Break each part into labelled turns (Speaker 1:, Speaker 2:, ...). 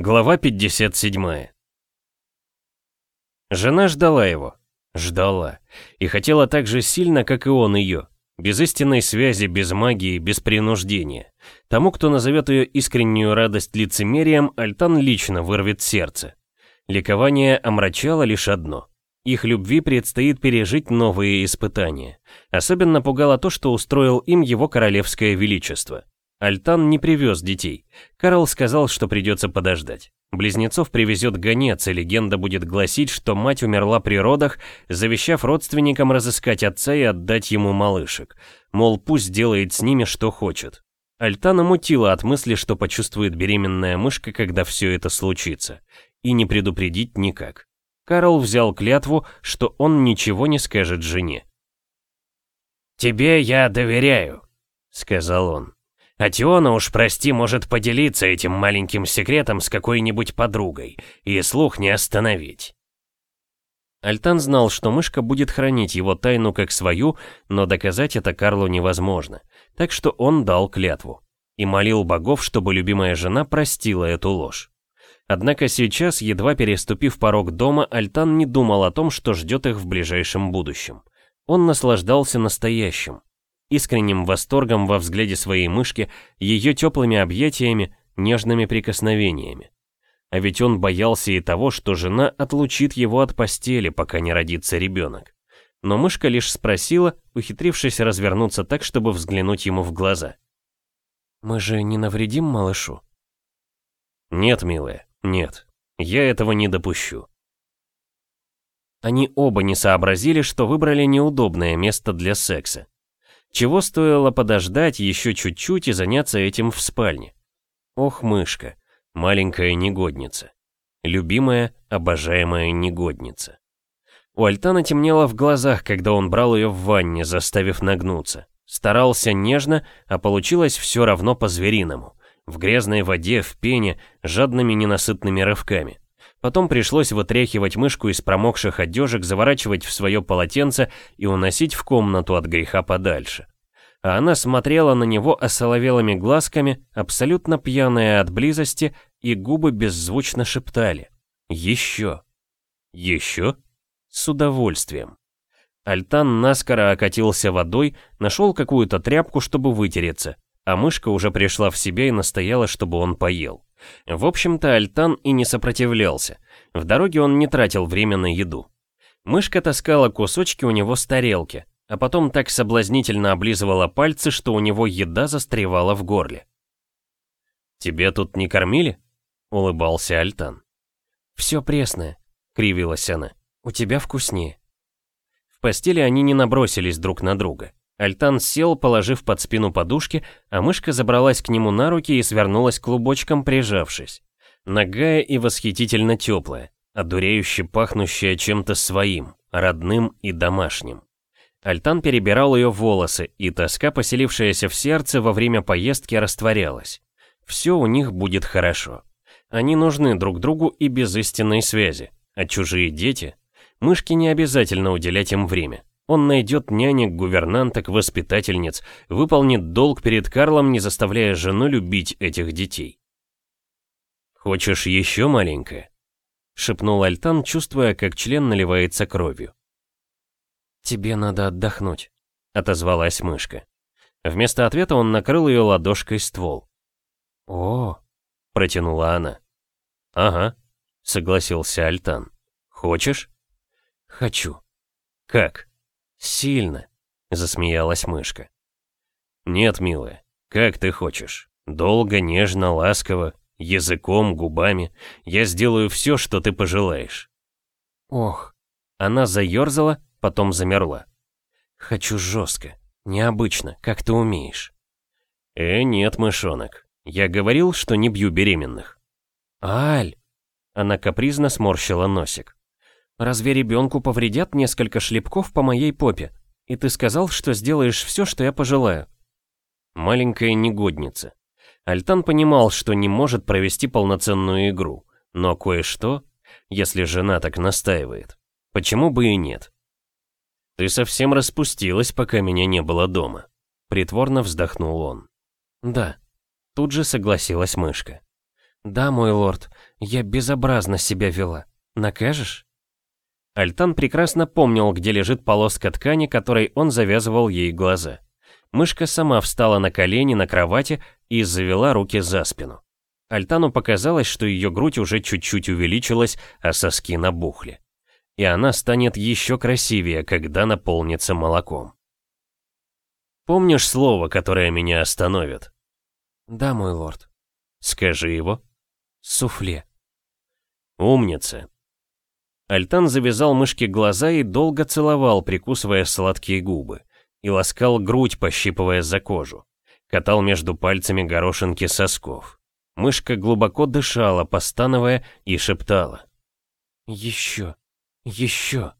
Speaker 1: Глава 57 Жена ждала его. Ждала. И хотела так же сильно, как и он ее. Без истинной связи, без магии, без принуждения. Тому, кто назовет ее искреннюю радость лицемерием, Альтан лично вырвет сердце. Ликование омрачало лишь одно. Их любви предстоит пережить новые испытания. Особенно пугало то, что устроил им его королевское величество. Альтан не привез детей. Карл сказал, что придется подождать. Близнецов привезет гонец, и легенда будет гласить, что мать умерла при родах, завещав родственникам разыскать отца и отдать ему малышек. Мол, пусть делает с ними, что хочет. Альтана мутила от мысли, что почувствует беременная мышка, когда все это случится. И не предупредить никак. Карл взял клятву, что он ничего не скажет жене. «Тебе я доверяю», — сказал он. А Теона уж, прости, может поделиться этим маленьким секретом с какой-нибудь подругой, и слух не остановить. Альтан знал, что мышка будет хранить его тайну как свою, но доказать это Карлу невозможно, так что он дал клятву. И молил богов, чтобы любимая жена простила эту ложь. Однако сейчас, едва переступив порог дома, Альтан не думал о том, что ждет их в ближайшем будущем. Он наслаждался настоящим, искренним восторгом во взгляде своей мышки, ее теплыми объятиями, нежными прикосновениями. А ведь он боялся и того, что жена отлучит его от постели, пока не родится ребенок. Но мышка лишь спросила, ухитрившись развернуться так, чтобы взглянуть ему в глаза. «Мы же не навредим малышу?» «Нет, милая, нет. Я этого не допущу». Они оба не сообразили, что выбрали неудобное место для секса. Чего стоило подождать еще чуть-чуть и заняться этим в спальне? Ох, мышка, маленькая негодница. Любимая, обожаемая негодница. У Альтана темнело в глазах, когда он брал ее в ванне, заставив нагнуться. Старался нежно, а получилось все равно по-звериному. В грязной воде, в пене, жадными ненасытными рывками. Потом пришлось вытряхивать мышку из промокших одежек, заворачивать в свое полотенце и уносить в комнату от греха подальше. А она смотрела на него осоловелыми глазками, абсолютно пьяная от близости, и губы беззвучно шептали «Еще! Еще?» С удовольствием. Альтан наскоро окатился водой, нашел какую-то тряпку, чтобы вытереться, а мышка уже пришла в себя и настояла, чтобы он поел. В общем-то, Альтан и не сопротивлялся. В дороге он не тратил время на еду. Мышка таскала кусочки у него с тарелки, а потом так соблазнительно облизывала пальцы, что у него еда застревала в горле. «Тебе тут не кормили?» — улыбался Альтан. «Все пресное», — кривилась она. «У тебя вкуснее». В постели они не набросились друг на друга. Альтан сел, положив под спину подушки, а мышка забралась к нему на руки и свернулась клубочком, прижавшись. Ногая и восхитительно теплая, одуреюще пахнущая чем-то своим, родным и домашним. Альтан перебирал ее волосы, и тоска, поселившаяся в сердце во время поездки, растворялась. Все у них будет хорошо. Они нужны друг другу и без истинной связи, а чужие дети... Мышке не обязательно уделять им время. Он найдет нянек, гувернанток, воспитательниц, выполнит долг перед Карлом, не заставляя жену любить этих детей. «Хочешь еще маленькое?» — шепнул Альтан, чувствуя, как член наливается кровью. «Тебе надо отдохнуть», — отозвалась мышка. Вместо ответа он накрыл ее ладошкой ствол. «О!» — протянула она. «Ага», — согласился Альтан. «Хочешь?» «Хочу». «Как?» «Сильно», — засмеялась мышка. «Нет, милая, как ты хочешь. Долго, нежно, ласково, языком, губами. Я сделаю все, что ты пожелаешь». «Ох». Она заерзала, потом замерла. «Хочу жестко, необычно, как ты умеешь». «Э, нет, мышонок. Я говорил, что не бью беременных». «Аль!» Она капризно сморщила носик. Разве ребенку повредят несколько шлепков по моей попе? И ты сказал, что сделаешь все, что я пожелаю. Маленькая негодница. Альтан понимал, что не может провести полноценную игру, но кое-что, если жена так настаивает, почему бы и нет? Ты совсем распустилась, пока меня не было дома. Притворно вздохнул он. Да, тут же согласилась мышка.
Speaker 2: «Да, мой лорд, я безобразно себя вела. Накажешь?»
Speaker 1: Альтан прекрасно помнил, где лежит полоска ткани, которой он завязывал ей глаза. Мышка сама встала на колени на кровати и завела руки за спину. Альтану показалось, что ее грудь уже чуть-чуть увеличилась, а соски набухли. И она станет еще красивее, когда наполнится молоком. «Помнишь слово, которое меня остановит?»
Speaker 2: «Да, мой лорд».
Speaker 1: «Скажи его».
Speaker 2: «Суфле».
Speaker 1: «Умница». Альтан завязал мышке глаза и долго целовал, прикусывая сладкие губы, и ласкал грудь, пощипывая за кожу. Катал между пальцами горошинки сосков. Мышка глубоко дышала, постановая, и шептала.
Speaker 2: «Еще, еще».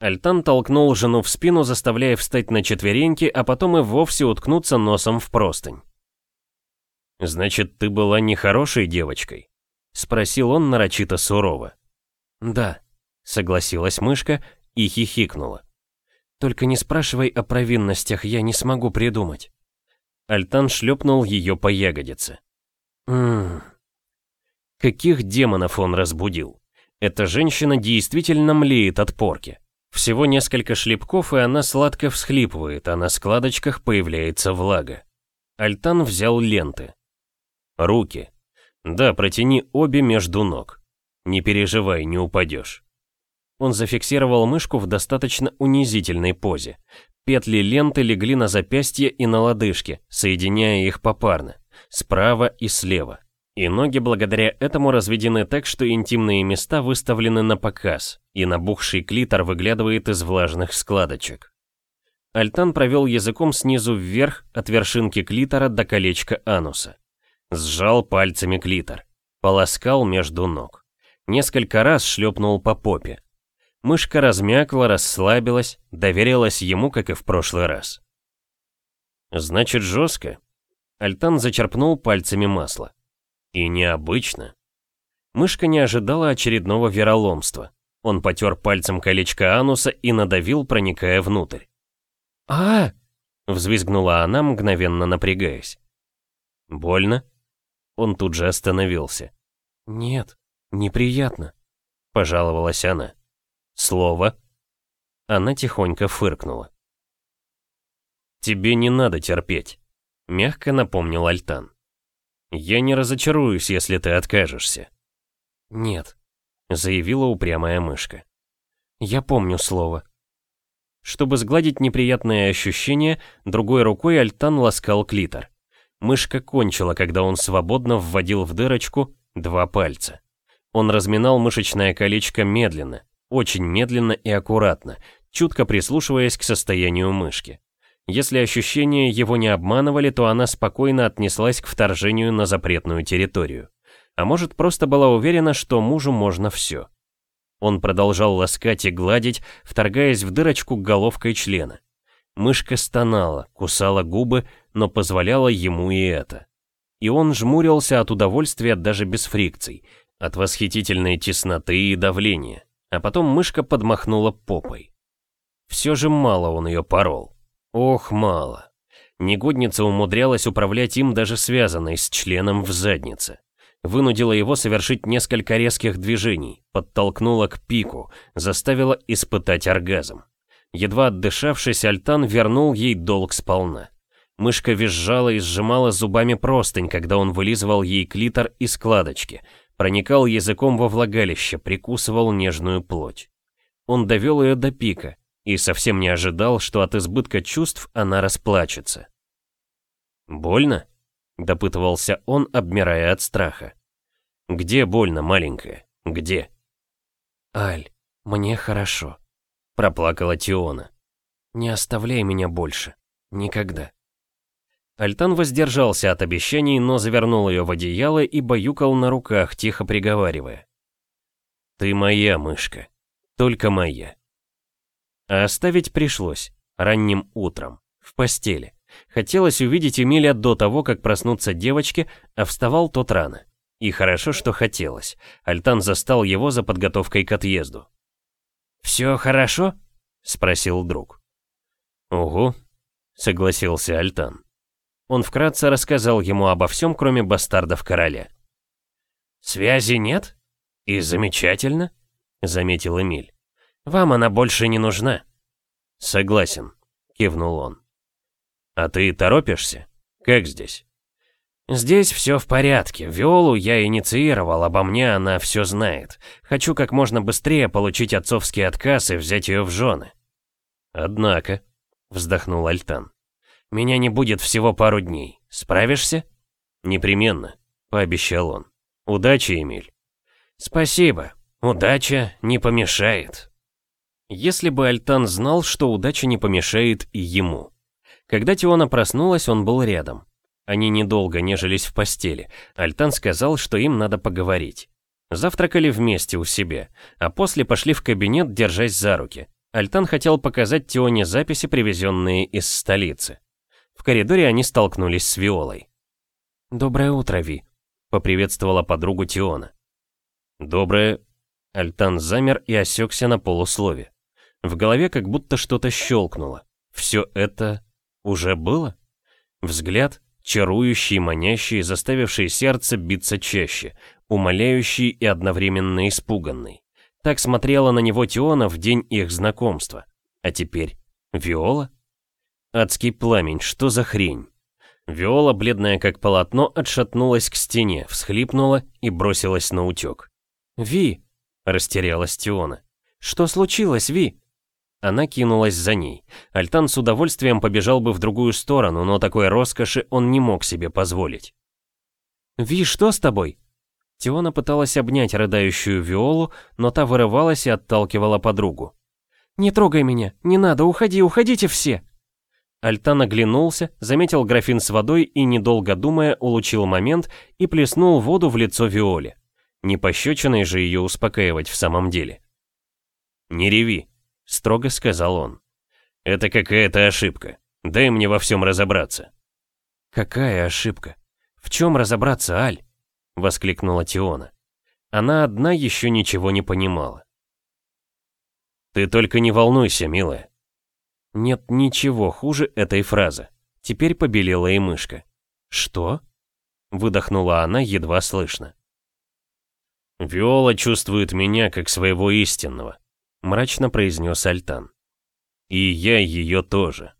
Speaker 1: Альтан толкнул жену в спину, заставляя встать на четвереньки, а потом и вовсе уткнуться носом в простынь. «Значит, ты была нехорошей девочкой?» — спросил он нарочито сурово.
Speaker 2: «Да», —
Speaker 1: согласилась мышка и хихикнула.
Speaker 2: «Только не спрашивай о провинностях, я не смогу придумать».
Speaker 1: Альтан шлепнул ее по ягодице.
Speaker 2: «Ммм...»
Speaker 1: Каких демонов он разбудил? Эта женщина действительно млеет от порки. Всего несколько шлепков, и она сладко всхлипывает, а на складочках появляется влага. Альтан взял ленты. Руки. Да, протяни обе между ног. Не переживай, не упадешь. Он зафиксировал мышку в достаточно унизительной позе. Петли ленты легли на запястье и на лодыжки, соединяя их попарно, справа и слева. И ноги благодаря этому разведены так, что интимные места выставлены на показ, и набухший клитор выглядывает из влажных складочек. Альтан провел языком снизу вверх от вершинки клитора до колечка ануса. Сжал пальцами клитор. Полоскал между ног. Несколько раз шлепнул по попе. Мышка размякла, расслабилась, доверилась ему, как и в прошлый раз. «Значит, жестко?» Альтан зачерпнул пальцами масло. И необычно. Мышка не ожидала очередного вероломства. Он потер пальцем колечко ануса и надавил, проникая внутрь.
Speaker 2: а, -а, -а
Speaker 1: взвизгнула она, мгновенно напрягаясь. «Больно?» Он тут же остановился.
Speaker 2: «Нет, неприятно», —
Speaker 1: пожаловалась она. «Слово?» Она тихонько фыркнула. «Тебе не надо терпеть», — мягко напомнил Альтан. «Я не разочаруюсь, если ты откажешься».
Speaker 2: «Нет», —
Speaker 1: заявила упрямая мышка.
Speaker 2: «Я помню слово».
Speaker 1: Чтобы сгладить неприятное ощущение, другой рукой Альтан ласкал клитор. Мышка кончила, когда он свободно вводил в дырочку два пальца. Он разминал мышечное колечко медленно, очень медленно и аккуратно, чутко прислушиваясь к состоянию мышки. Если ощущения его не обманывали, то она спокойно отнеслась к вторжению на запретную территорию. А может, просто была уверена, что мужу можно все. Он продолжал ласкать и гладить, вторгаясь в дырочку головкой члена. Мышка стонала, кусала губы, но позволяла ему и это. И он жмурился от удовольствия даже без фрикций, от восхитительной тесноты и давления. А потом мышка подмахнула попой. Все же мало он ее порол. Ох, мало. Негодница умудрялась управлять им даже связанной с членом в заднице. Вынудила его совершить несколько резких движений, подтолкнула к пику, заставила испытать оргазм. Едва отдышавшись, Альтан вернул ей долг сполна. Мышка визжала и сжимала зубами простынь, когда он вылизывал ей клитор и складочки, проникал языком во влагалище, прикусывал нежную плоть. Он довел ее до пика, и совсем не ожидал, что от избытка чувств она расплачется. «Больно?» — допытывался он, обмирая от страха. «Где больно, маленькая? Где?»
Speaker 2: «Аль, мне хорошо», —
Speaker 1: проплакала Тиона.
Speaker 2: «Не оставляй меня больше. Никогда».
Speaker 1: Альтан воздержался от обещаний, но завернул ее в одеяло и баюкал на руках, тихо приговаривая. «Ты моя мышка, только моя». А оставить пришлось, ранним утром, в постели. Хотелось увидеть Эмиля до того, как проснутся девочки, а вставал тот рано. И хорошо, что хотелось. Альтан застал его за подготовкой к отъезду.
Speaker 2: «Все хорошо?»
Speaker 1: — спросил друг. «Угу», — согласился Альтан. Он вкратце рассказал ему обо всем, кроме бастардов короля.
Speaker 2: «Связи нет? И замечательно», — заметил Эмиль. «Вам она больше не нужна».
Speaker 1: «Согласен», — кивнул он. «А ты торопишься? Как здесь?»
Speaker 2: «Здесь все в порядке. Виолу я инициировал, обо мне она все знает. Хочу как можно быстрее получить отцовский отказ и взять ее в жены».
Speaker 1: «Однако», — вздохнул Альтан.
Speaker 2: «Меня не будет всего пару дней. Справишься?»
Speaker 1: «Непременно», — пообещал он. «Удачи, Эмиль».
Speaker 2: «Спасибо. Удача не помешает».
Speaker 1: Если бы Альтан знал, что удача не помешает и ему. Когда Тиона проснулась, он был рядом. Они недолго нежились в постели. Альтан сказал, что им надо поговорить. Завтракали вместе у себя, а после пошли в кабинет, держась за руки. Альтан хотел показать Тионе записи, привезенные из столицы. В коридоре они столкнулись с Виолой.
Speaker 2: «Доброе утро, Ви», — поприветствовала подругу Тиона.
Speaker 1: «Доброе...» Альтан замер и осекся на полуслове. В голове как будто что-то щелкнуло. Все это уже было? Взгляд, чарующий, манящий, заставивший сердце биться чаще, умоляющий и одновременно испуганный. Так смотрела на него Тиона в день их знакомства. А теперь Виола? Адский пламень, что за хрень? Виола, бледная как полотно, отшатнулась к стене, всхлипнула и бросилась на утек.
Speaker 2: «Ви!» — растерялась Тиона. «Что случилось, Ви?»
Speaker 1: Она кинулась за ней. Альтан с удовольствием побежал бы в другую сторону, но такой роскоши он не мог себе позволить.
Speaker 2: «Ви, что с тобой?»
Speaker 1: Тиона пыталась обнять рыдающую Виолу, но та вырывалась и отталкивала подругу.
Speaker 2: «Не трогай меня! Не надо! Уходи! Уходите все!»
Speaker 1: Альтан оглянулся, заметил графин с водой и, недолго думая, улучил момент и плеснул воду в лицо Виоле. Не пощечиной же ее успокаивать в самом деле. «Не реви», — строго сказал он. «Это какая-то ошибка. Дай мне во всем разобраться».
Speaker 2: «Какая ошибка? В чем разобраться, Аль?» — воскликнула Тиона.
Speaker 1: Она одна еще ничего не понимала. «Ты только не волнуйся, милая». Нет ничего хуже этой фразы. Теперь побелела и мышка.
Speaker 2: «Что?»
Speaker 1: — выдохнула она едва слышно. «Виола чувствует меня как своего истинного», — мрачно произнес Альтан. «И я ее тоже».